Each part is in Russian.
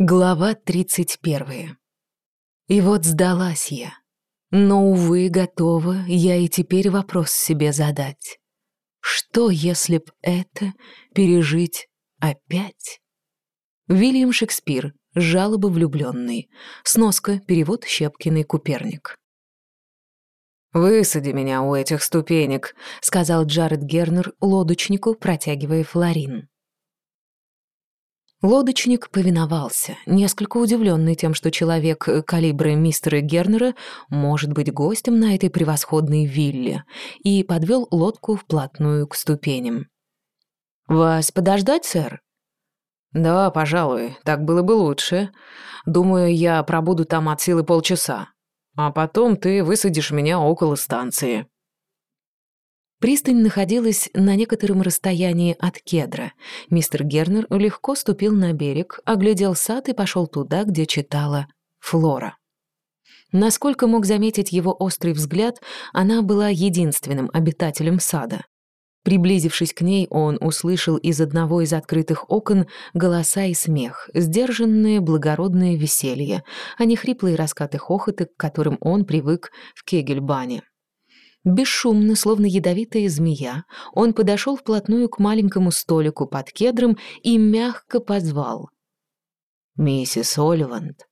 Глава 31. И вот сдалась я. Но, увы, готова я и теперь вопрос себе задать. Что, если б это пережить опять? Вильям Шекспир. Жалобы влюбленной. Сноска. Перевод Щепкиный Куперник. «Высади меня у этих ступенек», — сказал Джаред Гернер лодочнику, протягивая флорин. Лодочник повиновался, несколько удивленный тем, что человек э, калибра мистера Гернера может быть гостем на этой превосходной вилле, и подвел лодку вплотную к ступеням. «Вас подождать, сэр?» «Да, пожалуй, так было бы лучше. Думаю, я пробуду там от силы полчаса. А потом ты высадишь меня около станции». Пристань находилась на некотором расстоянии от кедра. Мистер Гернер легко ступил на берег, оглядел сад и пошел туда, где читала Флора. Насколько мог заметить его острый взгляд, она была единственным обитателем сада. Приблизившись к ней, он услышал из одного из открытых окон голоса и смех, сдержанное благородное веселье, а не хриплые раскаты хохота, к которым он привык в Кегельбане. Бесшумно, словно ядовитая змея, он подошел вплотную к маленькому столику под кедром и мягко позвал. «Миссис Оливанд».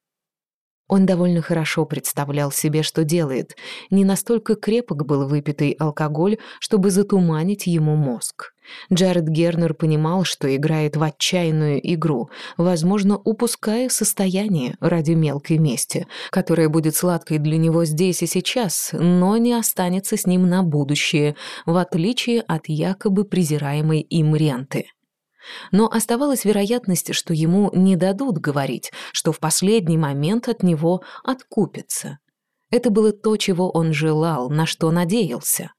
Он довольно хорошо представлял себе, что делает. Не настолько крепок был выпитый алкоголь, чтобы затуманить ему мозг. Джаред Гернер понимал, что играет в отчаянную игру, возможно, упуская состояние ради мелкой мести, которая будет сладкой для него здесь и сейчас, но не останется с ним на будущее, в отличие от якобы презираемой им ренты. Но оставалась вероятность, что ему не дадут говорить, что в последний момент от него откупятся. Это было то, чего он желал, на что надеялся.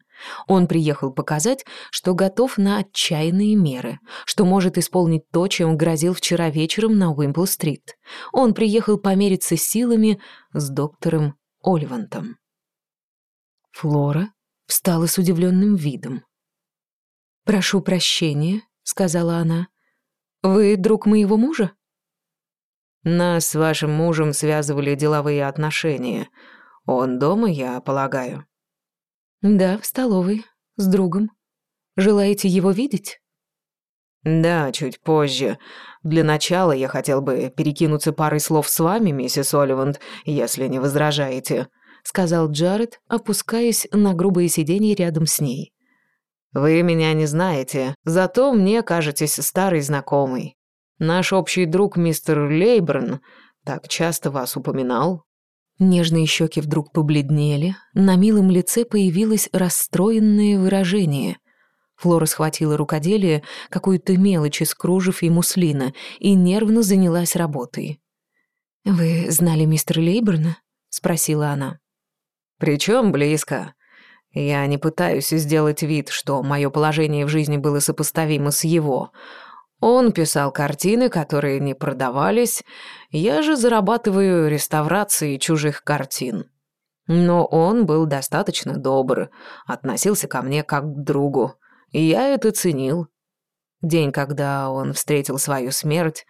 Он приехал показать, что готов на отчаянные меры, что может исполнить то, чем грозил вчера вечером на Уимпл-стрит. Он приехал помериться силами с доктором Оливантом. Флора встала с удивленным видом. «Прошу прощения», — сказала она. «Вы друг моего мужа?» «Нас с вашим мужем связывали деловые отношения. Он дома, я полагаю?» «Да, в столовой, с другом. Желаете его видеть?» «Да, чуть позже. Для начала я хотел бы перекинуться парой слов с вами, миссис Оливанд, если не возражаете», — сказал Джаред, опускаясь на грубое сиденье рядом с ней. «Вы меня не знаете, зато мне кажетесь старый знакомый. Наш общий друг мистер Лейберн так часто вас упоминал». Нежные щеки вдруг побледнели, на милом лице появилось расстроенное выражение. Флора схватила рукоделие, какую-то мелочь из кружев и муслина, и нервно занялась работой. «Вы знали мистера Лейберна?» — спросила она. «Причем близко. Я не пытаюсь сделать вид, что мое положение в жизни было сопоставимо с его. Он писал картины, которые не продавались, я же зарабатываю реставрацией чужих картин. Но он был достаточно добр, относился ко мне как к другу, и я это ценил. День, когда он встретил свою смерть,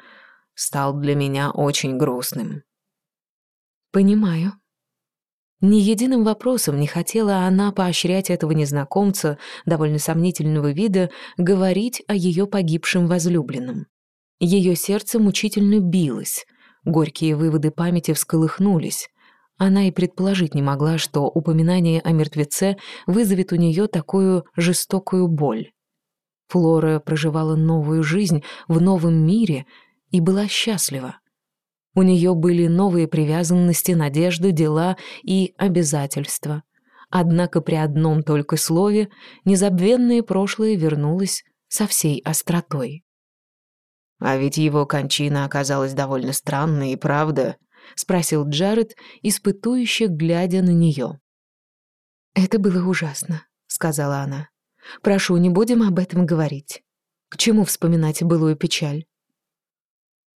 стал для меня очень грустным. «Понимаю», ни единым вопросом не хотела она поощрять этого незнакомца, довольно сомнительного вида, говорить о ее погибшем возлюбленном. Ее сердце мучительно билось, горькие выводы памяти всколыхнулись. Она и предположить не могла, что упоминание о мертвеце вызовет у нее такую жестокую боль. Флора проживала новую жизнь в новом мире и была счастлива. У нее были новые привязанности, надежды, дела и обязательства. Однако при одном только слове незабвенное прошлое вернулось со всей остротой. «А ведь его кончина оказалась довольно странной, и правда?» — спросил Джаред, испытующе глядя на нее. «Это было ужасно», — сказала она. «Прошу, не будем об этом говорить. К чему вспоминать былую печаль?»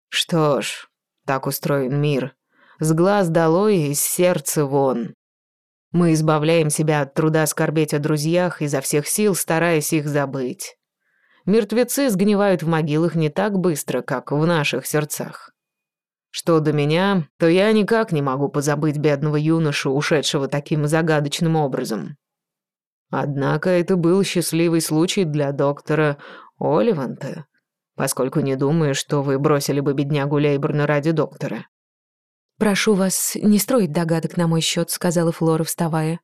«Что ж, так устроен мир. С глаз долой и с сердца вон. Мы избавляем себя от труда скорбеть о друзьях, изо всех сил стараясь их забыть. Мертвецы сгнивают в могилах не так быстро, как в наших сердцах. Что до меня, то я никак не могу позабыть бедного юношу, ушедшего таким загадочным образом. Однако это был счастливый случай для доктора Оливанта, поскольку не думаю, что вы бросили бы беднягу Лейборна ради доктора. «Прошу вас не строить догадок на мой счет», — сказала Флора, вставая.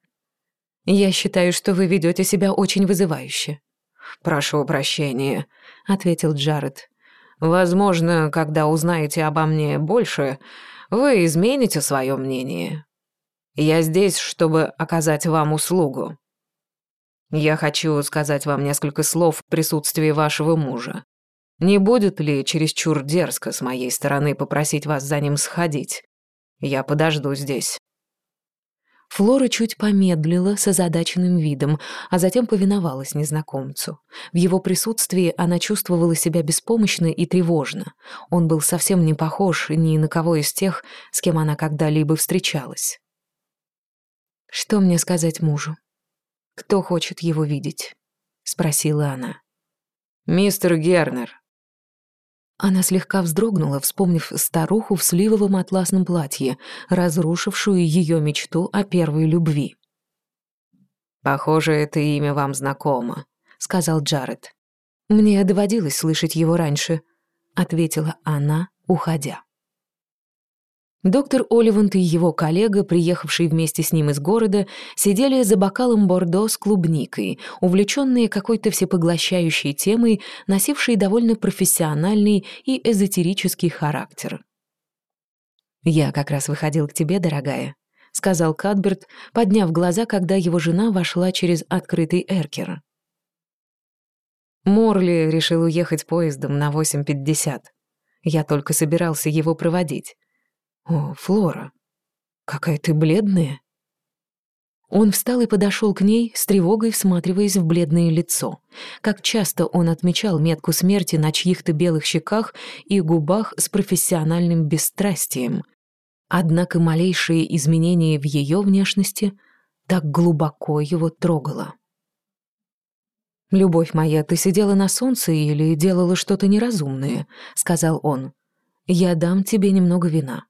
«Я считаю, что вы ведете себя очень вызывающе». «Прошу прощения», — ответил Джаред. Возможно, когда узнаете обо мне больше, вы измените свое мнение. Я здесь, чтобы оказать вам услугу. Я хочу сказать вам несколько слов в присутствии вашего мужа. Не будет ли чересчур дерзко с моей стороны попросить вас за ним сходить? Я подожду здесь. Флора чуть помедлила с озадаченным видом, а затем повиновалась незнакомцу. В его присутствии она чувствовала себя беспомощно и тревожно. Он был совсем не похож ни на кого из тех, с кем она когда-либо встречалась. «Что мне сказать мужу? Кто хочет его видеть?» — спросила она. «Мистер Гернер», она слегка вздрогнула, вспомнив старуху в сливовом атласном платье, разрушившую ее мечту о первой любви. «Похоже, это имя вам знакомо», — сказал Джаред. «Мне доводилось слышать его раньше», — ответила она, уходя. Доктор Оливант и его коллега, приехавший вместе с ним из города, сидели за бокалом бордо с клубникой, увлеченные какой-то всепоглощающей темой, носившей довольно профессиональный и эзотерический характер. «Я как раз выходил к тебе, дорогая», — сказал Кадберт, подняв глаза, когда его жена вошла через открытый эркер. Морли решил уехать поездом на 8.50. Я только собирался его проводить. «О, Флора, какая ты бледная!» Он встал и подошел к ней, с тревогой всматриваясь в бледное лицо. Как часто он отмечал метку смерти на чьих-то белых щеках и губах с профессиональным бесстрастием. Однако малейшие изменения в ее внешности так глубоко его трогало. «Любовь моя, ты сидела на солнце или делала что-то неразумное?» — сказал он. «Я дам тебе немного вина».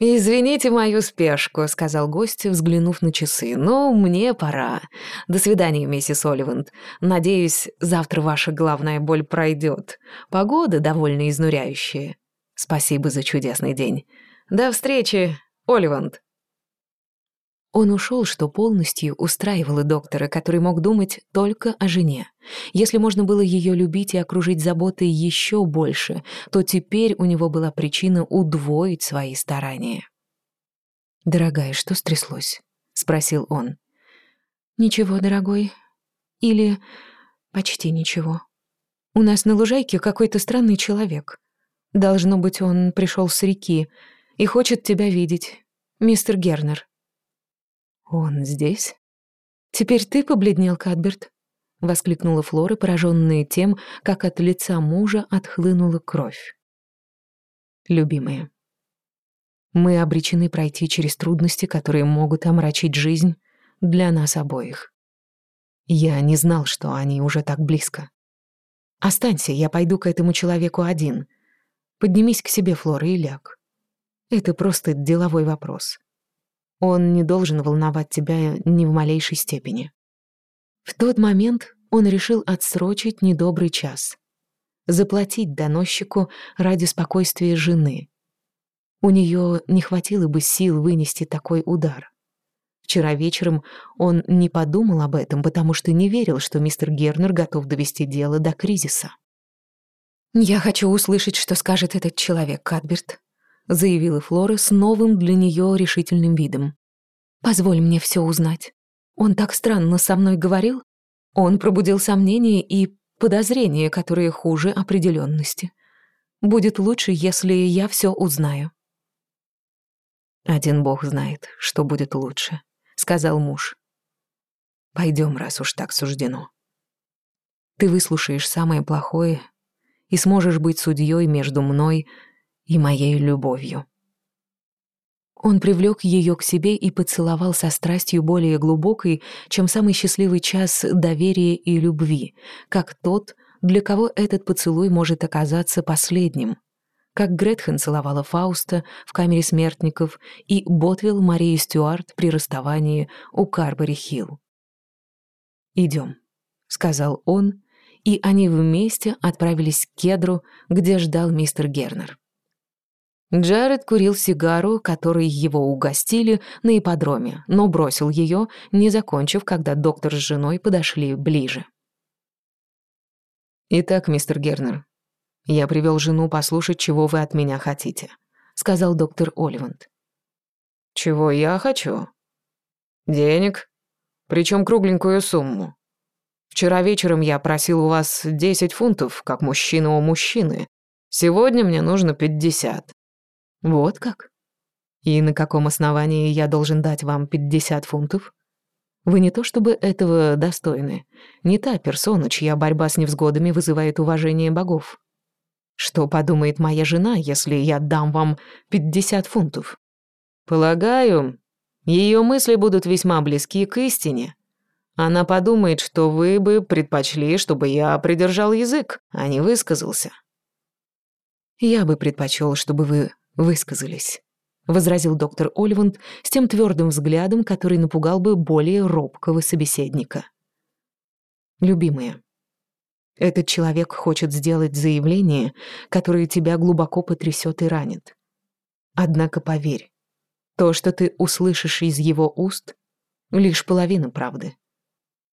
«Извините мою спешку», — сказал гость, взглянув на часы. «Но мне пора. До свидания, миссис Оливанд. Надеюсь, завтра ваша главная боль пройдет. Погода довольно изнуряющая. Спасибо за чудесный день. До встречи, Оливанд». Он ушел, что полностью устраивало доктора, который мог думать только о жене. Если можно было ее любить и окружить заботой еще больше, то теперь у него была причина удвоить свои старания. «Дорогая, что стряслось?» — спросил он. «Ничего, дорогой. Или почти ничего. У нас на лужайке какой-то странный человек. Должно быть, он пришел с реки и хочет тебя видеть. Мистер Гернер». «Он здесь?» «Теперь ты побледнел, Кадберт?» — воскликнула Флора, пораженная тем, как от лица мужа отхлынула кровь. «Любимые, мы обречены пройти через трудности, которые могут омрачить жизнь для нас обоих. Я не знал, что они уже так близко. Останься, я пойду к этому человеку один. Поднимись к себе, Флора, и ляг. Это просто деловой вопрос. Он не должен волновать тебя ни в малейшей степени. В тот момент он решил отсрочить недобрый час. Заплатить доносчику ради спокойствия жены. У нее не хватило бы сил вынести такой удар. Вчера вечером он не подумал об этом, потому что не верил, что мистер Гернер готов довести дело до кризиса. «Я хочу услышать, что скажет этот человек, Кадберт», заявила Флора с новым для нее решительным видом. «Позволь мне все узнать. Он так странно со мной говорил. Он пробудил сомнения и подозрения, которые хуже определенности. Будет лучше, если я все узнаю». «Один бог знает, что будет лучше», — сказал муж. Пойдем, раз уж так суждено. Ты выслушаешь самое плохое и сможешь быть судьей между мной и моей любовью. Он привлек ее к себе и поцеловал со страстью более глубокой, чем самый счастливый час доверия и любви, как тот, для кого этот поцелуй может оказаться последним, как Гретхен целовала Фауста в камере смертников и Ботвилл Марии Стюарт при расставании у Карбери-Хилл. «Идем», — сказал он, и они вместе отправились к кедру, где ждал мистер Гернер. Джаред курил сигару, которой его угостили на ипподроме, но бросил ее, не закончив, когда доктор с женой подошли ближе. «Итак, мистер Гернер, я привел жену послушать, чего вы от меня хотите», — сказал доктор Оливанд. «Чего я хочу?» «Денег, причем кругленькую сумму. Вчера вечером я просил у вас 10 фунтов, как мужчина у мужчины. Сегодня мне нужно 50. Вот как? И на каком основании я должен дать вам 50 фунтов? Вы не то чтобы этого достойны, не та персона, чья борьба с невзгодами вызывает уважение богов. Что подумает моя жена, если я дам вам 50 фунтов? Полагаю, ее мысли будут весьма близки к истине. Она подумает, что вы бы предпочли, чтобы я придержал язык, а не высказался. Я бы предпочел, чтобы вы высказались», — возразил доктор Оливанд с тем твердым взглядом, который напугал бы более робкого собеседника. «Любимая, этот человек хочет сделать заявление, которое тебя глубоко потрясет и ранит. Однако поверь, то, что ты услышишь из его уст, — лишь половина правды.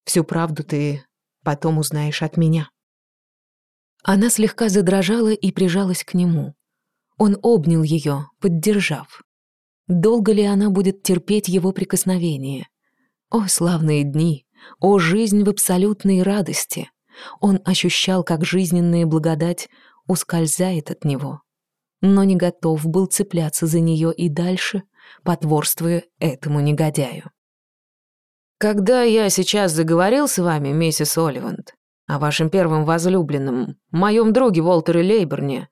Всю правду ты потом узнаешь от меня». Она слегка задрожала и прижалась к нему. Он обнял ее, поддержав. Долго ли она будет терпеть его прикосновение? О, славные дни! О, жизнь в абсолютной радости! Он ощущал, как жизненная благодать ускользает от него, но не готов был цепляться за нее и дальше, потворствуя этому негодяю. «Когда я сейчас заговорил с вами, миссис Оливанд, о вашем первом возлюбленном, моем друге Уолтере Лейберне,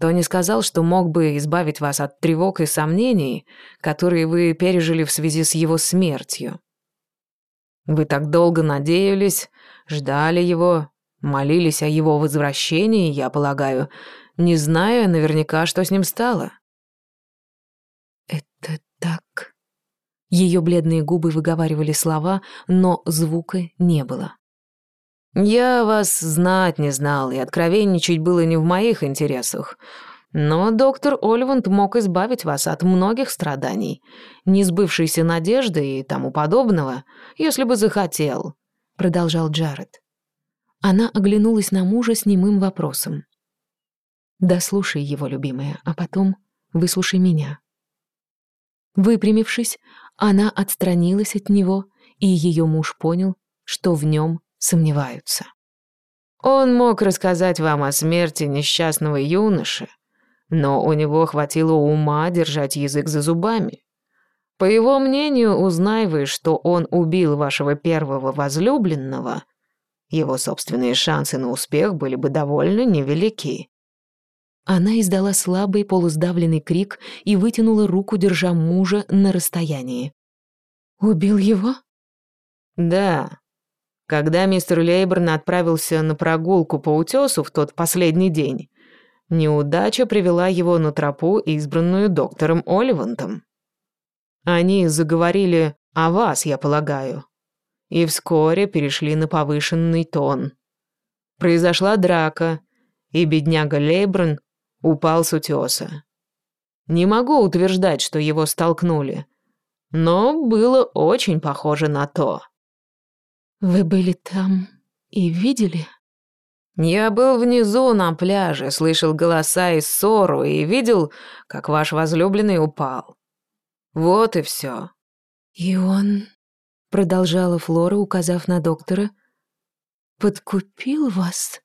то не сказал, что мог бы избавить вас от тревог и сомнений, которые вы пережили в связи с его смертью. Вы так долго надеялись, ждали его, молились о его возвращении, я полагаю, не зная наверняка, что с ним стало. «Это так...» Ее бледные губы выговаривали слова, но звука не было. Я вас знать не знал, и откровенничать было не в моих интересах. Но доктор Ольванд мог избавить вас от многих страданий, несбывшейся надежды и тому подобного, если бы захотел», — продолжал Джаред. Она оглянулась на мужа с немым вопросом. «Да слушай его, любимая, а потом выслушай меня». Выпрямившись, она отстранилась от него, и ее муж понял, что в нем сомневаются. Он мог рассказать вам о смерти несчастного юноши, но у него хватило ума держать язык за зубами. По его мнению, узнай вы, что он убил вашего первого возлюбленного, его собственные шансы на успех были бы довольно невелики. Она издала слабый полусдавленный крик и вытянула руку, держа мужа на расстоянии. «Убил его?» «Да, когда мистер Лейберн отправился на прогулку по утесу в тот последний день, неудача привела его на тропу, избранную доктором Оливантом. Они заговорили о вас, я полагаю, и вскоре перешли на повышенный тон. Произошла драка, и бедняга Лейберн упал с утеса. Не могу утверждать, что его столкнули, но было очень похоже на то. «Вы были там и видели?» «Я был внизу на пляже, слышал голоса и ссору и видел, как ваш возлюбленный упал. Вот и все. «И он...» — продолжала Флора, указав на доктора. «Подкупил вас?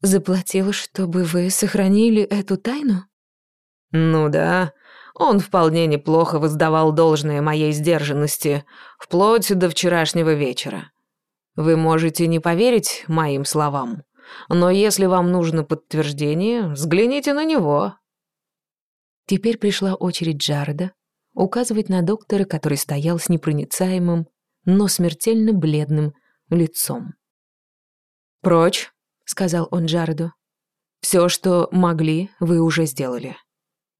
Заплатил, чтобы вы сохранили эту тайну?» «Ну да, он вполне неплохо воздавал должное моей сдержанности, вплоть до вчерашнего вечера. Вы можете не поверить моим словам, но если вам нужно подтверждение, взгляните на него». Теперь пришла очередь Джареда указывать на доктора, который стоял с непроницаемым, но смертельно бледным лицом. «Прочь», — сказал он Джареду. Все, что могли, вы уже сделали.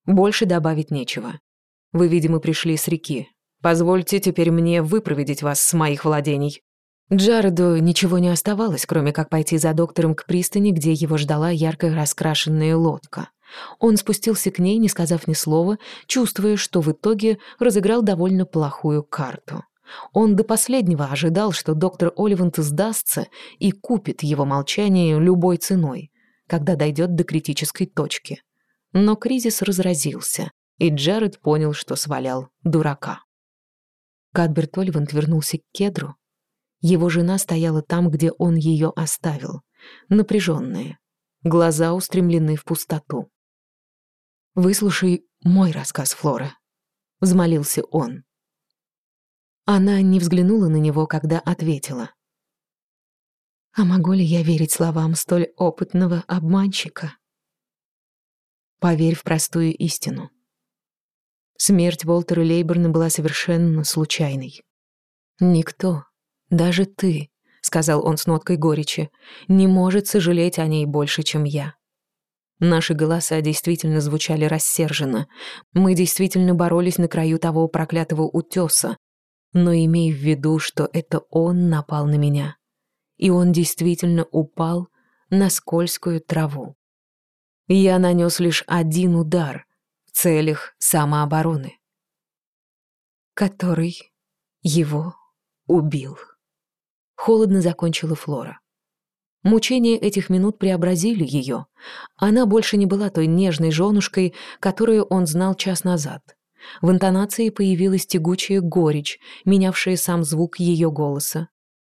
Больше добавить нечего. Вы, видимо, пришли с реки. Позвольте теперь мне выпроводить вас с моих владений». Джареду ничего не оставалось, кроме как пойти за доктором к пристани, где его ждала ярко раскрашенная лодка. Он спустился к ней, не сказав ни слова, чувствуя, что в итоге разыграл довольно плохую карту. Он до последнего ожидал, что доктор Оливант сдастся и купит его молчание любой ценой, когда дойдет до критической точки. Но кризис разразился, и Джаред понял, что свалял дурака. Кадберт Оливант вернулся к кедру. Его жена стояла там, где он ее оставил, напряженная, глаза устремлены в пустоту. «Выслушай мой рассказ, Флора», — взмолился он. Она не взглянула на него, когда ответила. «А могу ли я верить словам столь опытного обманщика?» «Поверь в простую истину. Смерть Волтера Лейберна была совершенно случайной. Никто, даже ты, — сказал он с ноткой горечи, — не может сожалеть о ней больше, чем я. Наши голоса действительно звучали рассерженно. Мы действительно боролись на краю того проклятого утёса. Но имей в виду, что это он напал на меня. И он действительно упал на скользкую траву. Я нанес лишь один удар в целях самообороны, который его убил. Холодно закончила Флора. Мучения этих минут преобразили ее. Она больше не была той нежной женушкой, которую он знал час назад. В интонации появилась тягучая горечь, менявшая сам звук ее голоса.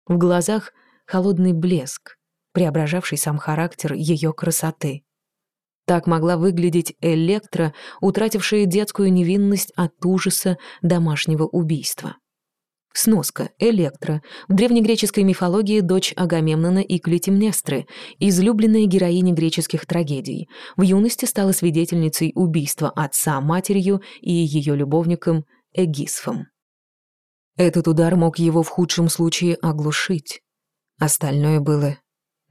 В глазах холодный блеск, преображавший сам характер ее красоты. Так могла выглядеть Электра, утратившая детскую невинность от ужаса домашнего убийства. Сноска. Электра. В древнегреческой мифологии дочь Агамемнона и Клетимнестры, излюбленная героиня греческих трагедий. В юности стала свидетельницей убийства отца матерью и ее любовником Эгисфом. Этот удар мог его в худшем случае оглушить. Остальное было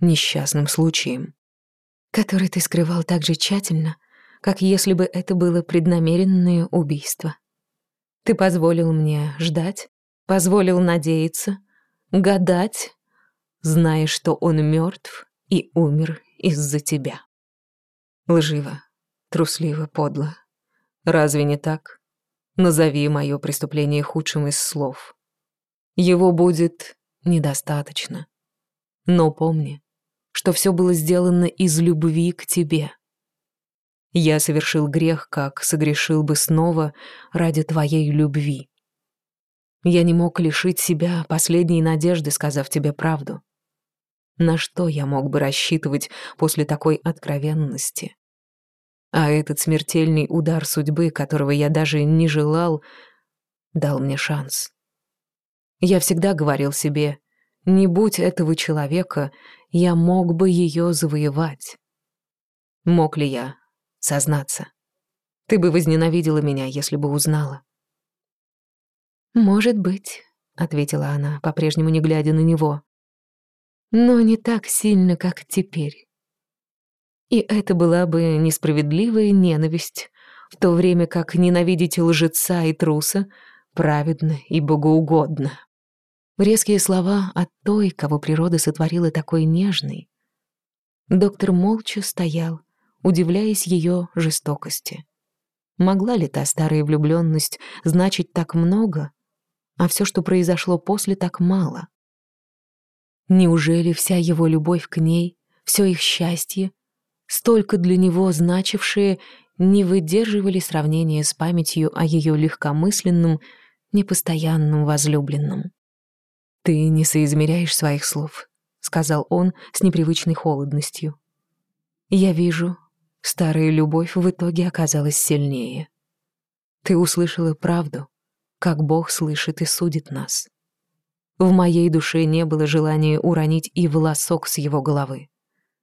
несчастным случаем. Который ты скрывал так же тщательно, как если бы это было преднамеренное убийство. Ты позволил мне ждать, позволил надеяться, гадать, зная, что он мертв и умер из-за тебя. Лживо, трусливо, подло. Разве не так? Назови мое преступление худшим из слов. Его будет недостаточно. Но помни, что все было сделано из любви к тебе. Я совершил грех, как согрешил бы снова ради твоей любви. Я не мог лишить себя последней надежды, сказав тебе правду. На что я мог бы рассчитывать после такой откровенности? А этот смертельный удар судьбы, которого я даже не желал, дал мне шанс. Я всегда говорил себе, не будь этого человека, я мог бы ее завоевать. Мог ли я сознаться? Ты бы возненавидела меня, если бы узнала. «Может быть», — ответила она, по-прежнему не глядя на него. «Но не так сильно, как теперь». И это была бы несправедливая ненависть, в то время как ненавидеть лжеца и труса праведно и богоугодно. Резкие слова от той, кого природа сотворила такой нежной. Доктор молча стоял, удивляясь ее жестокости. Могла ли та старая влюбленность значить так много, а все, что произошло после, так мало. Неужели вся его любовь к ней, все их счастье, столько для него значившие, не выдерживали сравнения с памятью о ее легкомысленном, непостоянном возлюбленном? «Ты не соизмеряешь своих слов», — сказал он с непривычной холодностью. «Я вижу, старая любовь в итоге оказалась сильнее. Ты услышала правду, как Бог слышит и судит нас. В моей душе не было желания уронить и волосок с его головы.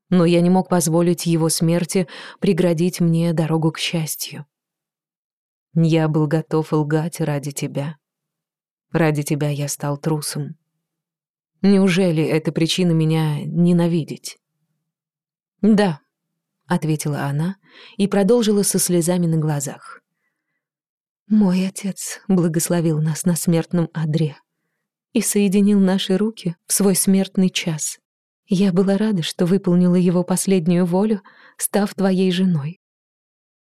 Но я не мог позволить его смерти преградить мне дорогу к счастью. Я был готов лгать ради тебя. Ради тебя я стал трусом. Неужели это причина меня ненавидеть? Да, ответила она и продолжила со слезами на глазах. Мой отец благословил нас на смертном одре и соединил наши руки в свой смертный час. Я была рада, что выполнила его последнюю волю, став твоей женой.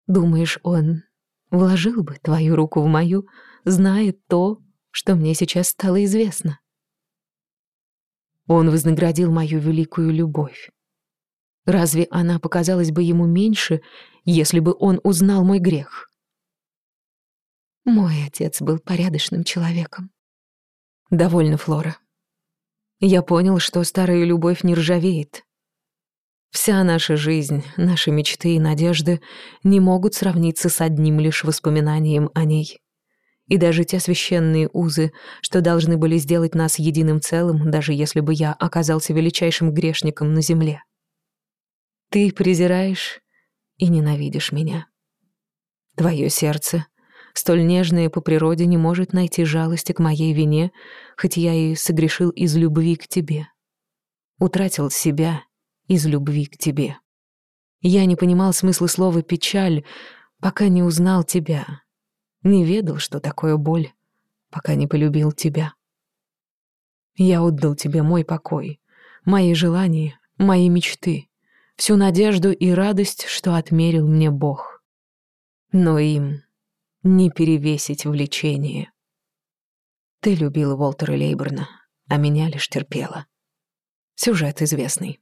Думаешь, он вложил бы твою руку в мою, зная то, что мне сейчас стало известно? Он вознаградил мою великую любовь. Разве она показалась бы ему меньше, если бы он узнал мой грех? Мой отец был порядочным человеком. Довольно, Флора. Я понял, что старая любовь не ржавеет. Вся наша жизнь, наши мечты и надежды не могут сравниться с одним лишь воспоминанием о ней. И даже те священные узы, что должны были сделать нас единым целым, даже если бы я оказался величайшим грешником на земле. Ты презираешь и ненавидишь меня. Твое сердце, столь нежное по природе, не может найти жалости к моей вине, хоть я и согрешил из любви к тебе. Утратил себя из любви к тебе. Я не понимал смысла слова «печаль», пока не узнал тебя. Не ведал, что такое боль, пока не полюбил тебя. Я отдал тебе мой покой, мои желания, мои мечты всю надежду и радость, что отмерил мне Бог. Но им не перевесить влечение. Ты любила Уолтера Лейберна, а меня лишь терпела. Сюжет известный.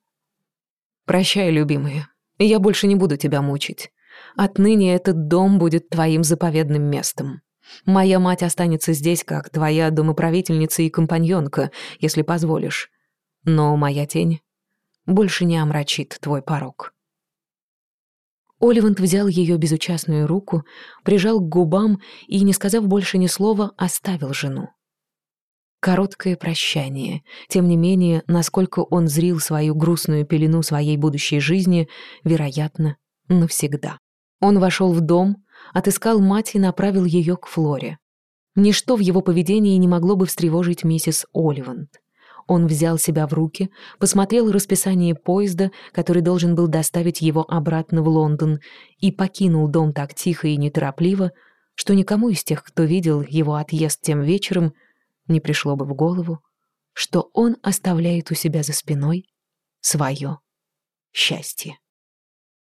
Прощай, любимые, я больше не буду тебя мучить. Отныне этот дом будет твоим заповедным местом. Моя мать останется здесь, как твоя домоправительница и компаньонка, если позволишь. Но моя тень больше не омрачит твой порог. Оливант взял ее безучастную руку, прижал к губам и, не сказав больше ни слова, оставил жену. Короткое прощание. Тем не менее, насколько он зрил свою грустную пелену своей будущей жизни, вероятно, навсегда. Он вошел в дом, отыскал мать и направил ее к Флоре. Ничто в его поведении не могло бы встревожить миссис Оливант. Он взял себя в руки, посмотрел расписание поезда, который должен был доставить его обратно в Лондон, и покинул дом так тихо и неторопливо, что никому из тех, кто видел его отъезд тем вечером, не пришло бы в голову, что он оставляет у себя за спиной свое счастье.